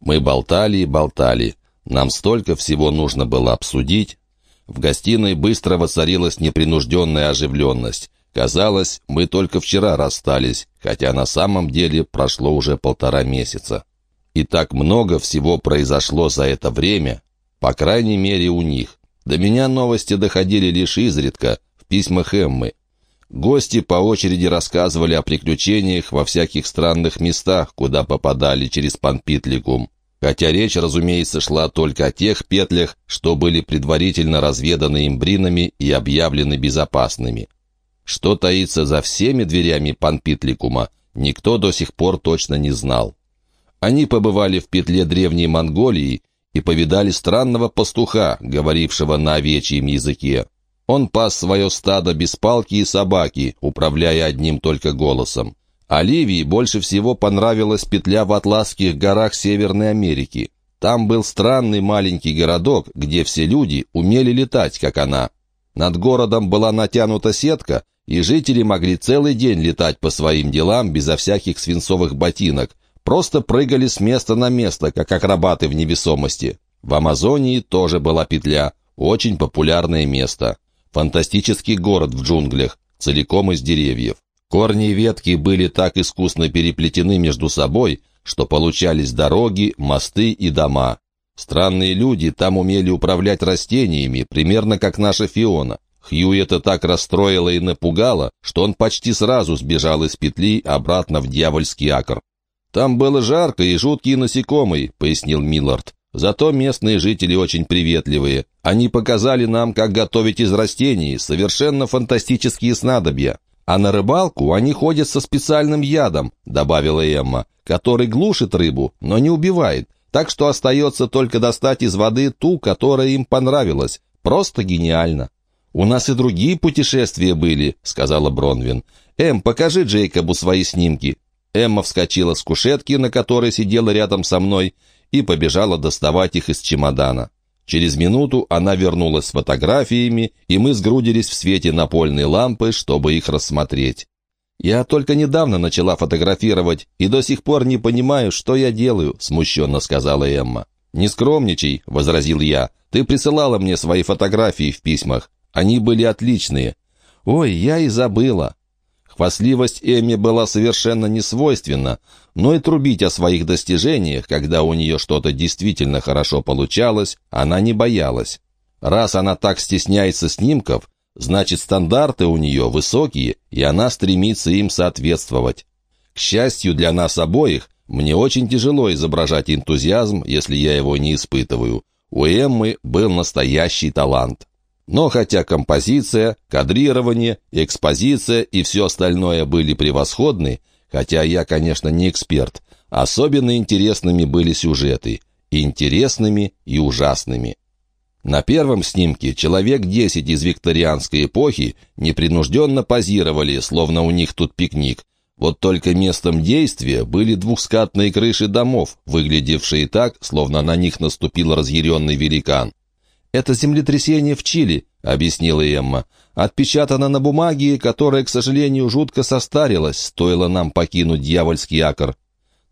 Мы болтали и болтали. Нам столько всего нужно было обсудить. В гостиной быстро воцарилась непринужденная оживленность. Казалось, мы только вчера расстались, хотя на самом деле прошло уже полтора месяца. И так много всего произошло за это время, по крайней мере у них. До меня новости доходили лишь изредка, в письмах Эммы. Гости по очереди рассказывали о приключениях во всяких странных местах, куда попадали через Панпитликум. Хотя речь, разумеется, шла только о тех петлях, что были предварительно разведаны имбринами и объявлены безопасными. Что таится за всеми дверями Панпитликума, никто до сих пор точно не знал. Они побывали в петле древней Монголии и повидали странного пастуха, говорившего на овечьем языке. Он пас свое стадо без палки и собаки, управляя одним только голосом. Оливии больше всего понравилась петля в Атласских горах Северной Америки. Там был странный маленький городок, где все люди умели летать, как она. Над городом была натянута сетка, и жители могли целый день летать по своим делам безо всяких свинцовых ботинок, просто прыгали с места на место, как акробаты в невесомости. В Амазонии тоже была петля, очень популярное место. Фантастический город в джунглях, целиком из деревьев. Корни и ветки были так искусно переплетены между собой, что получались дороги, мосты и дома. Странные люди там умели управлять растениями, примерно как наша Фиона. Хью это так расстроило и напугало, что он почти сразу сбежал из петли обратно в дьявольский акр. «Там было жарко и жуткие насекомые», — пояснил Миллард. Зато местные жители очень приветливые. Они показали нам, как готовить из растений совершенно фантастические снадобья. А на рыбалку они ходят со специальным ядом, добавила Эмма, который глушит рыбу, но не убивает. Так что остается только достать из воды ту, которая им понравилась. Просто гениально. «У нас и другие путешествия были», — сказала Бронвин. «Эм, покажи Джейкобу свои снимки». Эмма вскочила с кушетки, на которой сидела рядом со мной, и побежала доставать их из чемодана. Через минуту она вернулась с фотографиями, и мы сгрудились в свете напольной лампы, чтобы их рассмотреть. «Я только недавно начала фотографировать и до сих пор не понимаю, что я делаю», — смущенно сказала Эмма. «Не скромничай», — возразил я. «Ты присылала мне свои фотографии в письмах. Они были отличные». «Ой, я и забыла». Хвастливость Эмми была совершенно несвойственна, но и трубить о своих достижениях, когда у нее что-то действительно хорошо получалось, она не боялась. Раз она так стесняется снимков, значит стандарты у нее высокие, и она стремится им соответствовать. К счастью для нас обоих, мне очень тяжело изображать энтузиазм, если я его не испытываю. У Эммы был настоящий талант. Но хотя композиция, кадрирование, экспозиция и все остальное были превосходны, хотя я, конечно, не эксперт, особенно интересными были сюжеты. Интересными и ужасными. На первом снимке человек десять из викторианской эпохи непринужденно позировали, словно у них тут пикник. Вот только местом действия были двухскатные крыши домов, выглядевшие так, словно на них наступил разъяренный великан. «Это землетрясение в Чили», — объяснила Эмма. «Отпечатано на бумаге, которая, к сожалению, жутко состарилась, стоило нам покинуть дьявольский акр».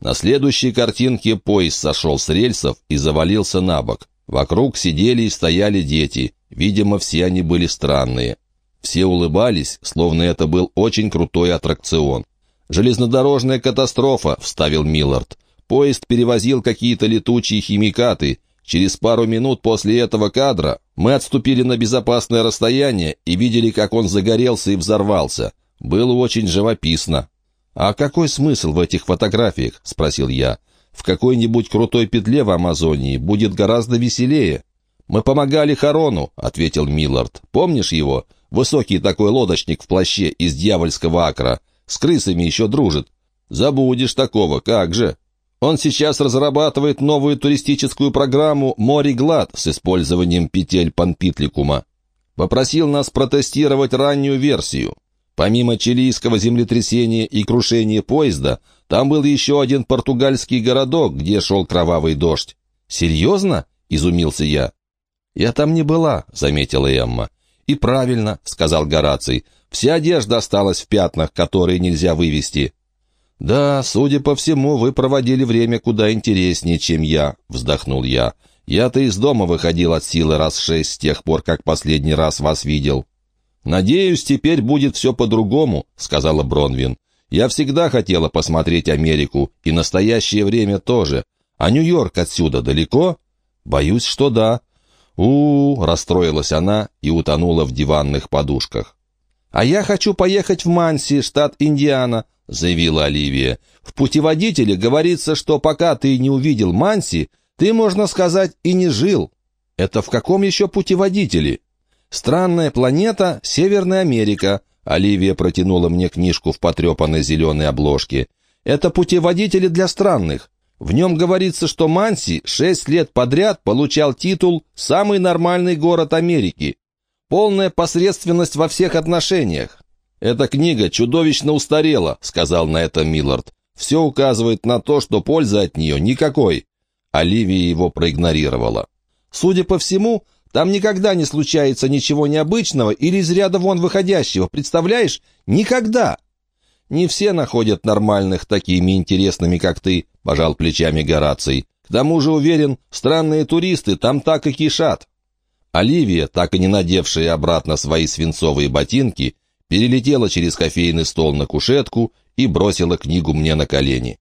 На следующей картинке поезд сошел с рельсов и завалился на бок. Вокруг сидели и стояли дети. Видимо, все они были странные. Все улыбались, словно это был очень крутой аттракцион. «Железнодорожная катастрофа», — вставил Миллард. «Поезд перевозил какие-то летучие химикаты. Через пару минут после этого кадра мы отступили на безопасное расстояние и видели, как он загорелся и взорвался. Было очень живописно. «А какой смысл в этих фотографиях?» — спросил я. «В какой-нибудь крутой петле в Амазонии будет гораздо веселее». «Мы помогали Харону», — ответил Миллард. «Помнишь его? Высокий такой лодочник в плаще из дьявольского акра. С крысами еще дружит». «Забудешь такого, как же?» Он сейчас разрабатывает новую туристическую программу «Море-Глад» с использованием петель Панпитликума. Попросил нас протестировать раннюю версию. Помимо чилийского землетрясения и крушения поезда, там был еще один португальский городок, где шел кровавый дождь. «Серьезно?» — изумился я. «Я там не была», — заметила Эмма. «И правильно», — сказал Гораций. «Вся одежда осталась в пятнах, которые нельзя вывести». «Да, судя по всему, вы проводили время куда интереснее, чем я», — вздохнул я. «Я-то из дома выходил от силы раз шесть с тех пор, как последний раз вас видел». «Надеюсь, теперь будет все по-другому», — сказала Бронвин. «Я всегда хотела посмотреть Америку, и настоящее время тоже. А Нью-Йорк отсюда далеко?» «Боюсь, что да». У, -у, у расстроилась она и утонула в диванных подушках. «А я хочу поехать в Манси, штат Индиана», — заявила Оливия. «В путеводителе говорится, что пока ты не увидел Манси, ты, можно сказать, и не жил». «Это в каком еще путеводителе?» «Странная планета, Северная Америка», — Оливия протянула мне книжку в потрепанной зеленой обложке. «Это путеводители для странных. В нем говорится, что Манси шесть лет подряд получал титул «Самый нормальный город Америки». Полная посредственность во всех отношениях. «Эта книга чудовищно устарела», — сказал на это Миллард. «Все указывает на то, что пользы от нее никакой». Оливия его проигнорировала. «Судя по всему, там никогда не случается ничего необычного или из ряда вон выходящего, представляешь? Никогда!» «Не все находят нормальных такими интересными, как ты», — пожал плечами Гораций. «К тому же, уверен, странные туристы там так и кишат». Оливия, так и не надевшая обратно свои свинцовые ботинки, перелетела через кофейный стол на кушетку и бросила книгу мне на колени.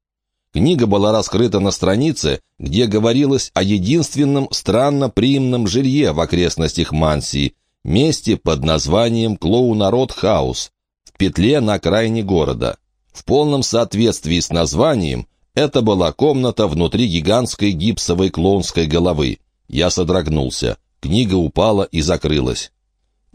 Книга была раскрыта на странице, где говорилось о единственном странно приимном жилье в окрестностях Мансии, месте под названием Клоународ Хаус, в петле на окраине города. В полном соответствии с названием это была комната внутри гигантской гипсовой клоунской головы. Я содрогнулся. Книга упала и закрылась.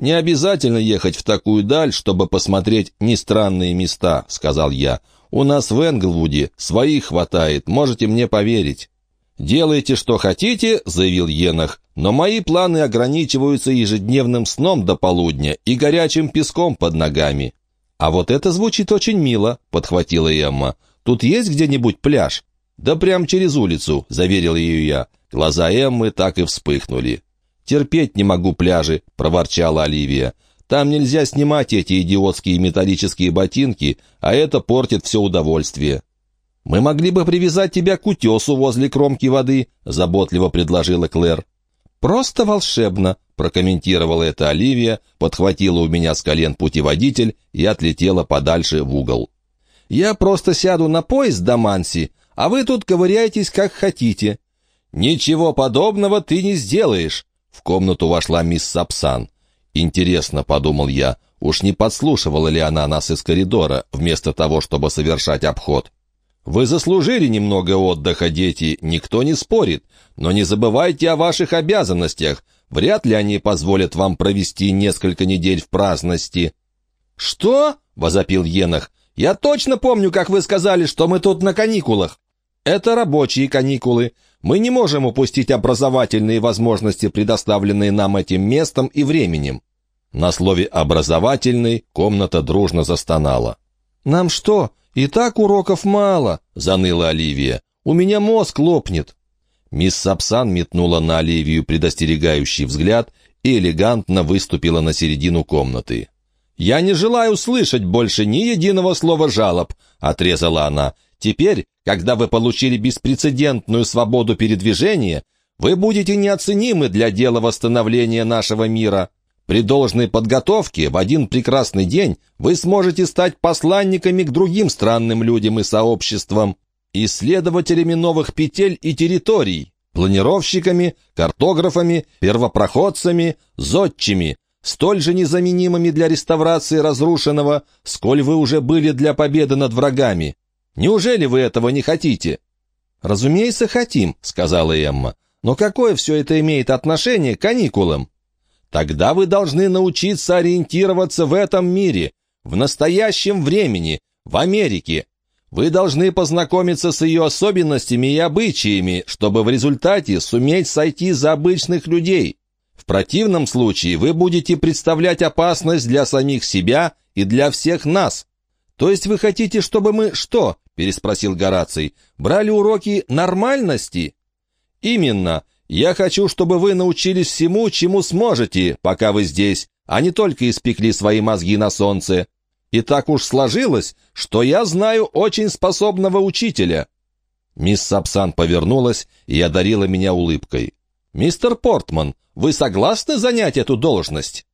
«Не обязательно ехать в такую даль, чтобы посмотреть нестранные места», — сказал я. «У нас в Энглвуде своих хватает, можете мне поверить». «Делайте, что хотите», — заявил Енах, «но мои планы ограничиваются ежедневным сном до полудня и горячим песком под ногами». «А вот это звучит очень мило», — подхватила Эмма. «Тут есть где-нибудь пляж?» «Да прям через улицу», — заверил ее я. Глаза Эммы так и вспыхнули. «Терпеть не могу пляжи», — проворчала Оливия. «Там нельзя снимать эти идиотские металлические ботинки, а это портит все удовольствие». «Мы могли бы привязать тебя к утесу возле кромки воды», — заботливо предложила Клэр. «Просто волшебно», — прокомментировала это Оливия, подхватила у меня с колен путеводитель и отлетела подальше в угол. «Я просто сяду на поезд до Манси, а вы тут ковыряйтесь как хотите». «Ничего подобного ты не сделаешь», в комнату вошла мисс Сапсан. «Интересно», — подумал я, — уж не подслушивала ли она нас из коридора, вместо того, чтобы совершать обход. «Вы заслужили немного отдыха, дети, никто не спорит, но не забывайте о ваших обязанностях. Вряд ли они позволят вам провести несколько недель в праздности». «Что?» — возопил Енах. «Я точно помню, как вы сказали, что мы тут на каникулах». «Это рабочие каникулы. Мы не можем упустить образовательные возможности, предоставленные нам этим местом и временем». На слове «образовательный» комната дружно застонала. «Нам что, и так уроков мало?» — заныла Оливия. «У меня мозг лопнет». Мисс Сапсан метнула на Оливию предостерегающий взгляд и элегантно выступила на середину комнаты. «Я не желаю слышать больше ни единого слова жалоб», — отрезала она. «Теперь когда вы получили беспрецедентную свободу передвижения, вы будете неоценимы для дела восстановления нашего мира. При должной подготовке в один прекрасный день вы сможете стать посланниками к другим странным людям и сообществам, исследователями новых петель и территорий, планировщиками, картографами, первопроходцами, зодчими, столь же незаменимыми для реставрации разрушенного, сколь вы уже были для победы над врагами. Неужели вы этого не хотите?» «Разумеется, хотим», — сказала Эмма. «Но какое все это имеет отношение к каникулам?» «Тогда вы должны научиться ориентироваться в этом мире, в настоящем времени, в Америке. Вы должны познакомиться с ее особенностями и обычаями, чтобы в результате суметь сойти за обычных людей. В противном случае вы будете представлять опасность для самих себя и для всех нас. То есть вы хотите, чтобы мы что, — переспросил Гораций. «Брали уроки нормальности?» «Именно. Я хочу, чтобы вы научились всему, чему сможете, пока вы здесь, а не только испекли свои мозги на солнце». И так уж сложилось, что я знаю очень способного учителя». Мисс Сапсан повернулась и одарила меня улыбкой. «Мистер Портман, вы согласны занять эту должность?»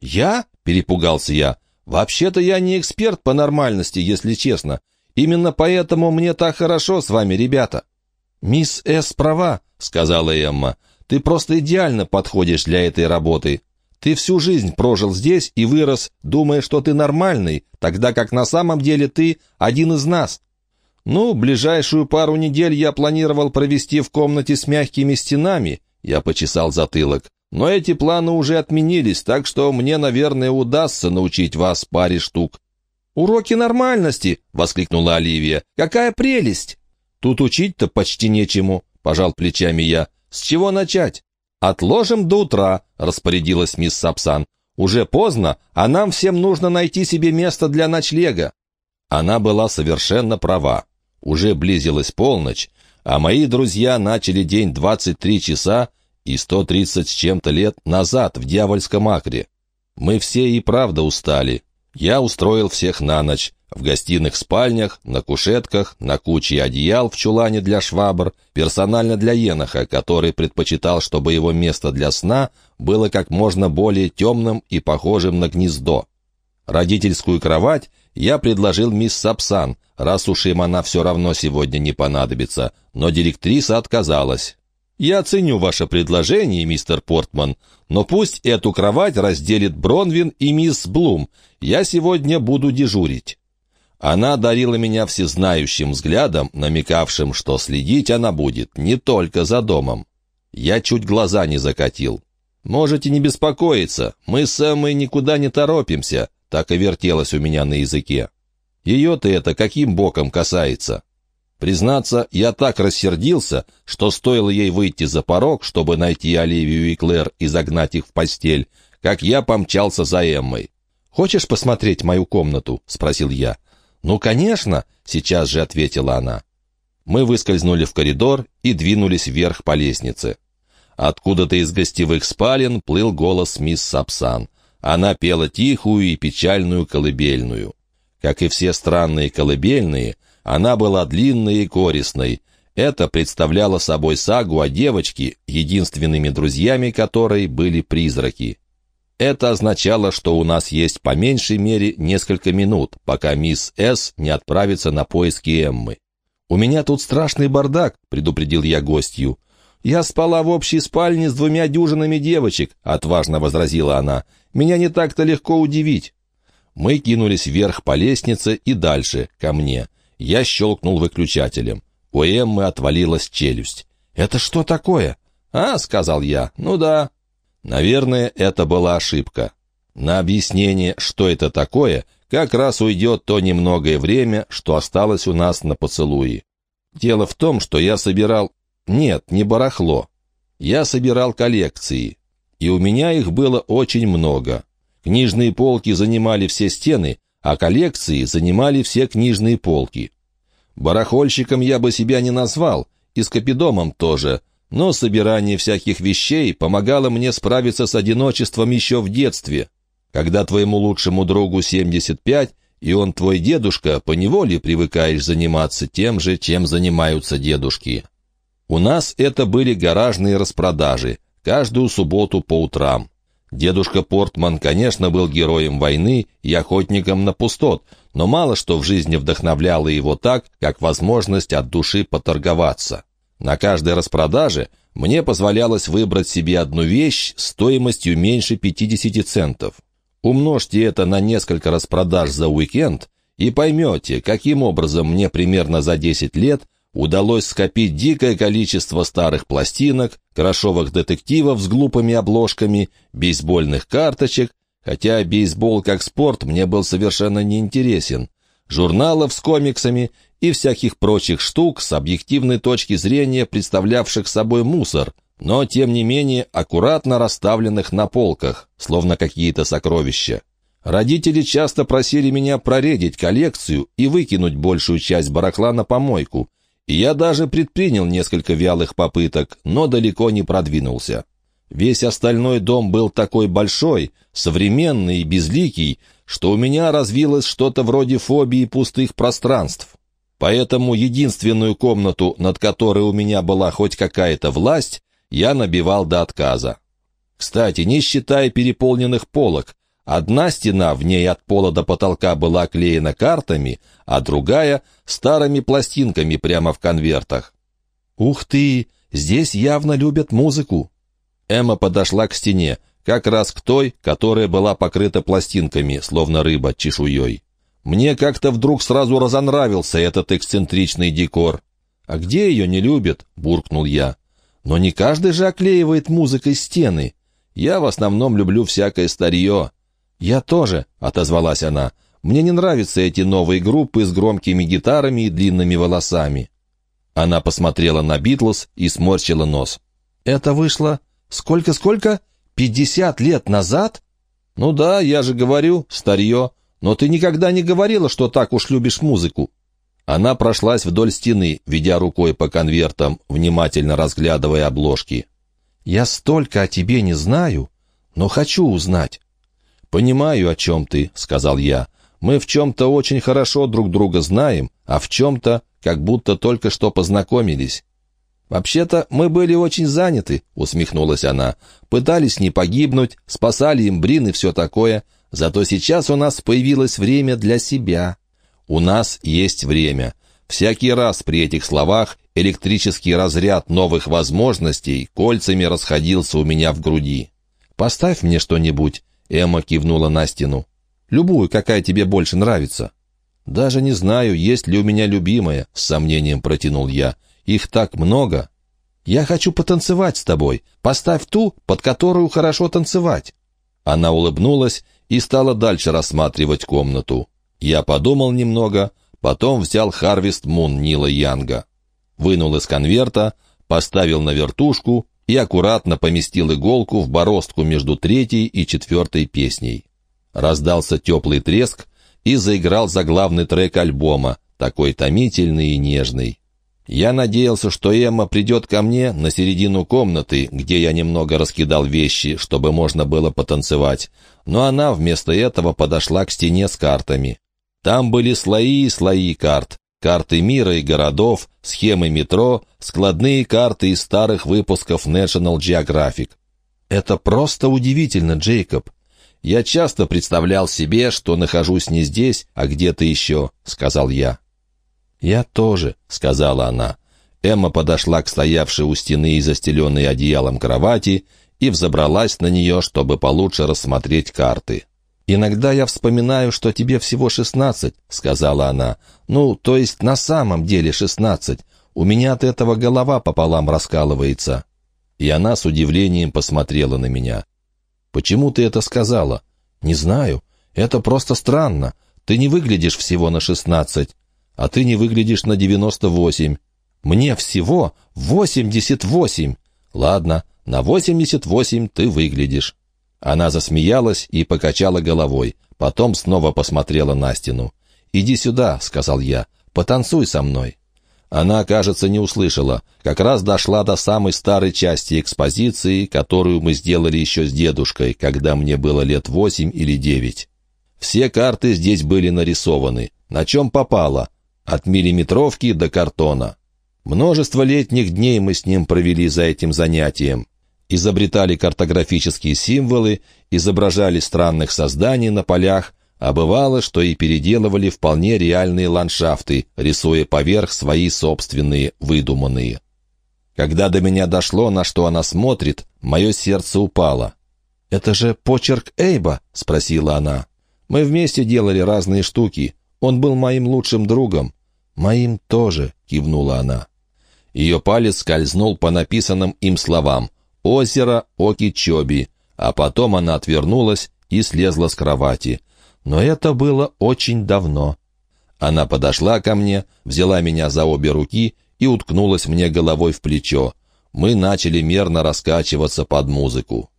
«Я?» — перепугался я. «Вообще-то я не эксперт по нормальности, если честно. Именно поэтому мне так хорошо с вами, ребята». «Мисс С. права», — сказала Эмма. «Ты просто идеально подходишь для этой работы. Ты всю жизнь прожил здесь и вырос, думая, что ты нормальный, тогда как на самом деле ты один из нас. Ну, ближайшую пару недель я планировал провести в комнате с мягкими стенами, я почесал затылок. Но эти планы уже отменились, так что мне, наверное, удастся научить вас паре штук. «Уроки нормальности!» — воскликнула Оливия. «Какая прелесть!» «Тут учить-то почти нечему», — пожал плечами я. «С чего начать?» «Отложим до утра», — распорядилась мисс Сапсан. «Уже поздно, а нам всем нужно найти себе место для ночлега». Она была совершенно права. Уже близилась полночь, а мои друзья начали день 23 часа и 130 с чем-то лет назад в дьявольском акре. Мы все и правда устали. Я устроил всех на ночь, в гостиных спальнях, на кушетках, на куче одеял в чулане для швабр, персонально для Еноха, который предпочитал, чтобы его место для сна было как можно более темным и похожим на гнездо. Родительскую кровать я предложил мисс Сапсан, раз уж им она все равно сегодня не понадобится, но директриса отказалась. «Я ценю ваше предложение, мистер Портман, но пусть эту кровать разделит Бронвин и мисс Блум. Я сегодня буду дежурить». Она дарила меня всезнающим взглядом, намекавшим, что следить она будет не только за домом. Я чуть глаза не закатил. «Можете не беспокоиться, мы с Эммой никуда не торопимся», так и вертелось у меня на языке. Ее-то это каким боком касается? Признаться, я так рассердился, что стоило ей выйти за порог, чтобы найти Оливию и Клэр и загнать их в постель, как я помчался за Эммой. «Хочешь посмотреть мою комнату?» — спросил я. «Ну, конечно!» — сейчас же ответила она. Мы выскользнули в коридор и двинулись вверх по лестнице. Откуда-то из гостевых спален плыл голос мисс Сапсан. Она пела тихую и печальную колыбельную. Как и все странные колыбельные, она была длинной и користной. Это представляло собой сагу о девочке, единственными друзьями которой были призраки. Это означало, что у нас есть по меньшей мере несколько минут, пока мисс С. не отправится на поиски Эммы. «У меня тут страшный бардак», — предупредил я гостью. «Я спала в общей спальне с двумя дюжинами девочек», — отважно возразила она. «Меня не так-то легко удивить». Мы кинулись вверх по лестнице и дальше, ко мне. Я щелкнул выключателем. У Эммы отвалилась челюсть. «Это что такое?» «А», — сказал я, — «ну да, Наверное, это была ошибка. На объяснение, что это такое, как раз уйдет то немногое время, что осталось у нас на поцелуи. Дело в том, что я собирал... Нет, не барахло. Я собирал коллекции. И у меня их было очень много. Книжные полки занимали все стены, а коллекции занимали все книжные полки. Барахольщиком я бы себя не назвал, и с Капидомом тоже — но собирание всяких вещей помогало мне справиться с одиночеством еще в детстве. Когда твоему лучшему другу 75, и он твой дедушка, поневоле привыкаешь заниматься тем же, чем занимаются дедушки. У нас это были гаражные распродажи, каждую субботу по утрам. Дедушка Портман, конечно, был героем войны и охотником на пустот, но мало что в жизни вдохновляло его так, как возможность от души поторговаться. На каждой распродаже мне позволялось выбрать себе одну вещь стоимостью меньше 50 центов. Умножьте это на несколько распродаж за уикенд и поймете, каким образом мне примерно за 10 лет удалось скопить дикое количество старых пластинок, крошовых детективов с глупыми обложками, бейсбольных карточек, хотя бейсбол как спорт мне был совершенно неинтересен, журналов с комиксами и всяких прочих штук с объективной точки зрения представлявших собой мусор, но, тем не менее, аккуратно расставленных на полках, словно какие-то сокровища. Родители часто просили меня проредить коллекцию и выкинуть большую часть барахла на помойку, я даже предпринял несколько вялых попыток, но далеко не продвинулся. Весь остальной дом был такой большой, современный и безликий, что у меня развилось что-то вроде фобии пустых пространств. Поэтому единственную комнату, над которой у меня была хоть какая-то власть, я набивал до отказа. Кстати, не считая переполненных полок, одна стена в ней от пола до потолка была оклеена картами, а другая — старыми пластинками прямо в конвертах. «Ух ты! Здесь явно любят музыку!» Эмма подошла к стене, как раз к той, которая была покрыта пластинками, словно рыба чешуей. Мне как-то вдруг сразу разонравился этот эксцентричный декор. «А где ее не любят?» — буркнул я. «Но не каждый же оклеивает музыкой стены. Я в основном люблю всякое старье». «Я тоже», — отозвалась она. «Мне не нравятся эти новые группы с громкими гитарами и длинными волосами». Она посмотрела на Битлз и сморщила нос. «Это вышло... Сколько-сколько? Пятьдесят лет назад?» «Ну да, я же говорю, старье. Но ты никогда не говорила, что так уж любишь музыку». Она прошлась вдоль стены, ведя рукой по конвертам, внимательно разглядывая обложки. «Я столько о тебе не знаю, но хочу узнать». «Понимаю, о чем ты», — сказал я. «Мы в чем-то очень хорошо друг друга знаем, а в чем-то как будто только что познакомились». «Вообще-то мы были очень заняты», — усмехнулась она. «Пытались не погибнуть, спасали им брин и все такое. Зато сейчас у нас появилось время для себя. У нас есть время. Всякий раз при этих словах электрический разряд новых возможностей кольцами расходился у меня в груди. «Поставь мне что-нибудь», — Эмма кивнула на стену. «Любую, какая тебе больше нравится». «Даже не знаю, есть ли у меня любимая», — с сомнением протянул я. «Их так много». «Я хочу потанцевать с тобой. Поставь ту, под которую хорошо танцевать». Она улыбнулась и стала дальше рассматривать комнату. Я подумал немного, потом взял «Харвест Мун» Нила Янга. Вынул из конверта, поставил на вертушку и аккуратно поместил иголку в бороздку между третьей и четвертой песней. Раздался теплый треск и заиграл заглавный трек альбома, такой томительный и нежный. Я надеялся, что Эмма придет ко мне на середину комнаты, где я немного раскидал вещи, чтобы можно было потанцевать, но она вместо этого подошла к стене с картами. Там были слои и слои карт, карты мира и городов, схемы метро, складные карты из старых выпусков National Geographic. Это просто удивительно, Джейкоб. Я часто представлял себе, что нахожусь не здесь, а где-то еще, сказал я. «Я тоже», — сказала она. Эмма подошла к стоявшей у стены и застеленной одеялом кровати и взобралась на нее, чтобы получше рассмотреть карты. «Иногда я вспоминаю, что тебе всего шестнадцать», — сказала она. «Ну, то есть на самом деле шестнадцать. У меня от этого голова пополам раскалывается». И она с удивлением посмотрела на меня. «Почему ты это сказала?» «Не знаю. Это просто странно. Ты не выглядишь всего на шестнадцать а ты не выглядишь на девяносто восемь. Мне всего восемьдесят восемь. Ладно, на восемьдесят восемь ты выглядишь». Она засмеялась и покачала головой, потом снова посмотрела на стену. «Иди сюда», — сказал я, — «потанцуй со мной». Она, кажется, не услышала. Как раз дошла до самой старой части экспозиции, которую мы сделали еще с дедушкой, когда мне было лет восемь или девять. Все карты здесь были нарисованы. На чем попало, от миллиметровки до картона. Множество летних дней мы с ним провели за этим занятием. Изобретали картографические символы, изображали странных созданий на полях, а бывало, что и переделывали вполне реальные ландшафты, рисуя поверх свои собственные, выдуманные. Когда до меня дошло, на что она смотрит, мое сердце упало. «Это же почерк Эйба?» — спросила она. «Мы вместе делали разные штуки. Он был моим лучшим другом». «Моим тоже», — кивнула она. Ее палец скользнул по написанным им словам «Озеро Окичоби», а потом она отвернулась и слезла с кровати. Но это было очень давно. Она подошла ко мне, взяла меня за обе руки и уткнулась мне головой в плечо. Мы начали мерно раскачиваться под музыку.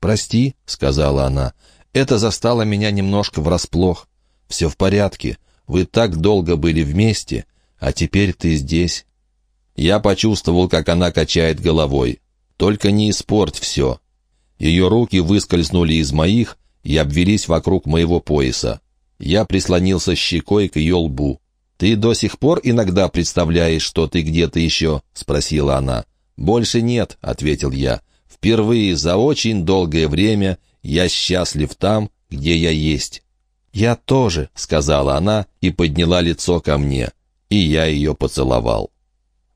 «Прости», — сказала она, — «это застало меня немножко врасплох. Все в порядке. Вы так долго были вместе, а теперь ты здесь». Я почувствовал, как она качает головой. «Только не испорть все». Ее руки выскользнули из моих и обвелись вокруг моего пояса. Я прислонился щекой к ее лбу. «Ты до сих пор иногда представляешь, что ты где-то еще?» — спросила она. «Больше нет», — ответил я. «Впервые за очень долгое время я счастлив там, где я есть». «Я тоже», — сказала она и подняла лицо ко мне, и я ее поцеловал.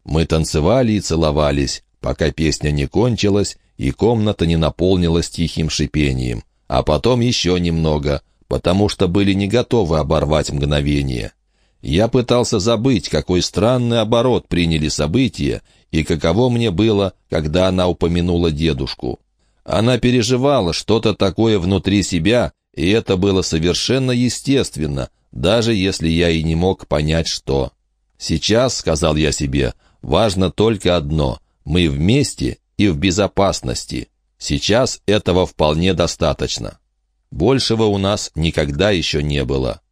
Мы танцевали и целовались, пока песня не кончилась и комната не наполнилась тихим шипением, а потом еще немного, потому что были не готовы оборвать мгновение. Я пытался забыть, какой странный оборот приняли события и каково мне было, когда она упомянула дедушку. Она переживала что-то такое внутри себя, и это было совершенно естественно, даже если я и не мог понять, что. «Сейчас», — сказал я себе, — «важно только одно — мы вместе и в безопасности. Сейчас этого вполне достаточно. Большего у нас никогда еще не было».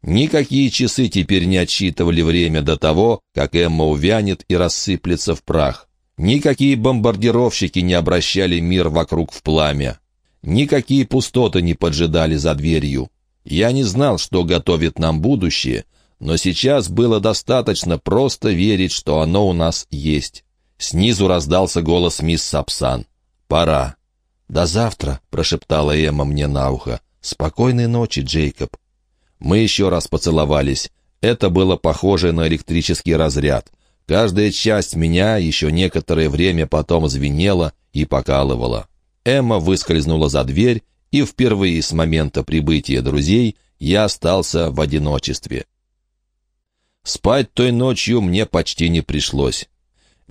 Никакие часы теперь не отсчитывали время до того, как Эмма увянет и рассыплется в прах. Никакие бомбардировщики не обращали мир вокруг в пламя. Никакие пустоты не поджидали за дверью. Я не знал, что готовит нам будущее, но сейчас было достаточно просто верить, что оно у нас есть. Снизу раздался голос мисс Сапсан. «Пора». «До завтра», — прошептала Эмма мне на ухо. «Спокойной ночи, Джейкоб». Мы еще раз поцеловались. Это было похоже на электрический разряд. Каждая часть меня еще некоторое время потом звенела и покалывала. Эмма выскользнула за дверь, и впервые с момента прибытия друзей я остался в одиночестве. Спать той ночью мне почти не пришлось.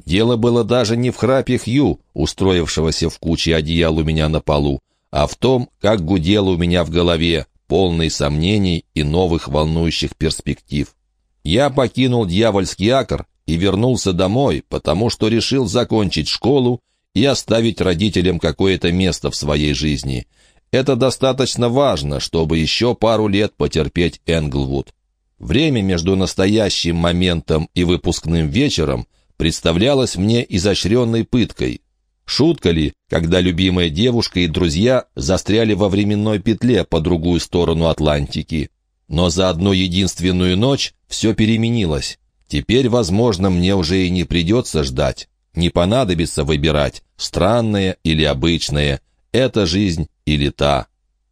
Дело было даже не в храпе Хью, устроившегося в куче одеял у меня на полу, а в том, как гудело у меня в голове, полный сомнений и новых волнующих перспектив. Я покинул дьявольский акр и вернулся домой, потому что решил закончить школу и оставить родителям какое-то место в своей жизни. Это достаточно важно, чтобы еще пару лет потерпеть Энглвуд. Время между настоящим моментом и выпускным вечером представлялось мне изощренной пыткой. Шутка ли, когда любимая девушка и друзья застряли во временной петле по другую сторону Атлантики? Но за одну единственную ночь все переменилось. Теперь, возможно, мне уже и не придется ждать. Не понадобится выбирать, странное или обычное, эта жизнь или та.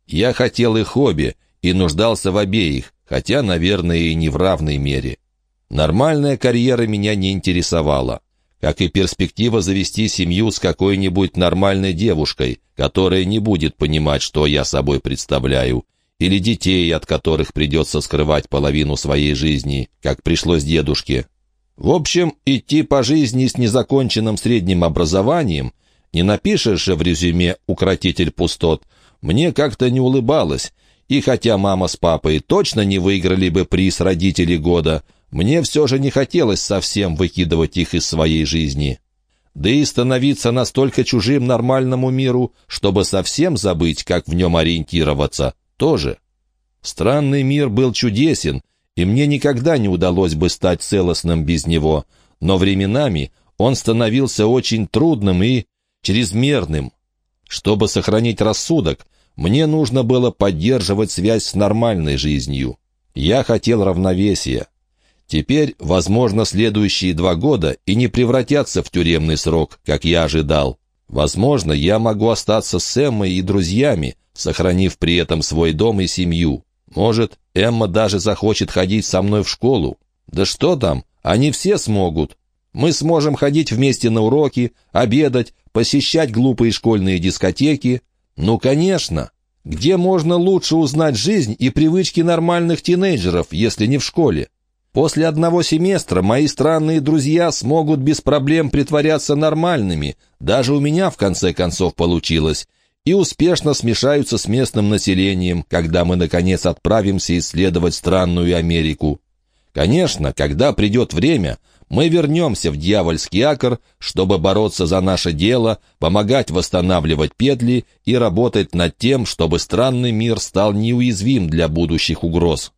Я хотел их обе и нуждался в обеих, хотя, наверное, и не в равной мере. Нормальная карьера меня не интересовала как и перспектива завести семью с какой-нибудь нормальной девушкой, которая не будет понимать, что я собой представляю, или детей, от которых придется скрывать половину своей жизни, как пришлось дедушке. В общем, идти по жизни с незаконченным средним образованием, не напишешь же в резюме «укротитель пустот», мне как-то не улыбалось, и хотя мама с папой точно не выиграли бы приз родителей года, мне все же не хотелось совсем выкидывать их из своей жизни. Да и становиться настолько чужим нормальному миру, чтобы совсем забыть, как в нем ориентироваться, тоже. Странный мир был чудесен, и мне никогда не удалось бы стать целостным без него, но временами он становился очень трудным и чрезмерным. Чтобы сохранить рассудок, мне нужно было поддерживать связь с нормальной жизнью. Я хотел равновесия. Теперь, возможно, следующие два года и не превратятся в тюремный срок, как я ожидал. Возможно, я могу остаться с Эммой и друзьями, сохранив при этом свой дом и семью. Может, Эмма даже захочет ходить со мной в школу. Да что там, они все смогут. Мы сможем ходить вместе на уроки, обедать, посещать глупые школьные дискотеки. Ну, конечно. Где можно лучше узнать жизнь и привычки нормальных тинейджеров, если не в школе? После одного семестра мои странные друзья смогут без проблем притворяться нормальными, даже у меня в конце концов получилось, и успешно смешаются с местным населением, когда мы, наконец, отправимся исследовать странную Америку. Конечно, когда придет время, мы вернемся в дьявольский акр, чтобы бороться за наше дело, помогать восстанавливать петли и работать над тем, чтобы странный мир стал неуязвим для будущих угроз.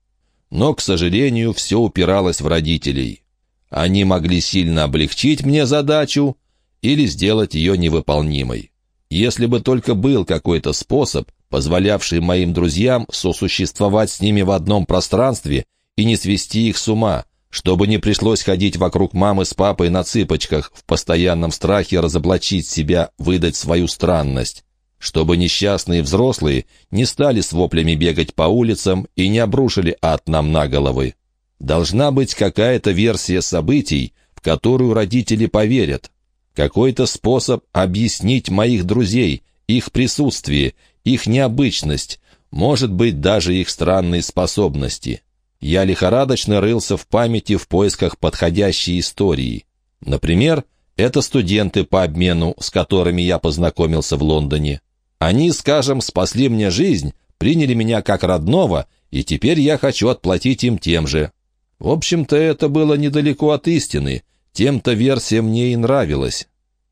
Но, к сожалению, все упиралось в родителей. Они могли сильно облегчить мне задачу или сделать ее невыполнимой. Если бы только был какой-то способ позволявший моим друзьям сосуществовать с ними в одном пространстве и не свести их с ума, чтобы не пришлось ходить вокруг мамы с папой на цыпочках, в постоянном страхе разоблачить себя, выдать свою странность, чтобы несчастные взрослые не стали с воплями бегать по улицам и не обрушили ад нам на головы. Должна быть какая-то версия событий, в которую родители поверят, какой-то способ объяснить моих друзей, их присутствие, их необычность, может быть, даже их странные способности. Я лихорадочно рылся в памяти в поисках подходящей истории. Например, это студенты по обмену, с которыми я познакомился в Лондоне. Они, скажем, спасли мне жизнь, приняли меня как родного, и теперь я хочу отплатить им тем же. В общем-то, это было недалеко от истины, тем-то версия мне и нравилась.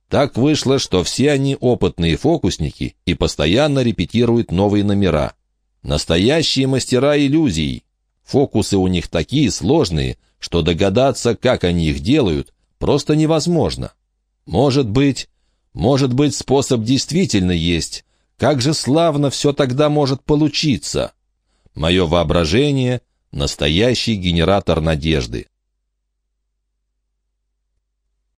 Так вышло, что все они опытные фокусники и постоянно репетируют новые номера. Настоящие мастера иллюзий. Фокусы у них такие сложные, что догадаться, как они их делают, просто невозможно. Может быть, может быть, способ действительно есть. Как же славно все тогда может получиться. Мое воображение — настоящий генератор надежды.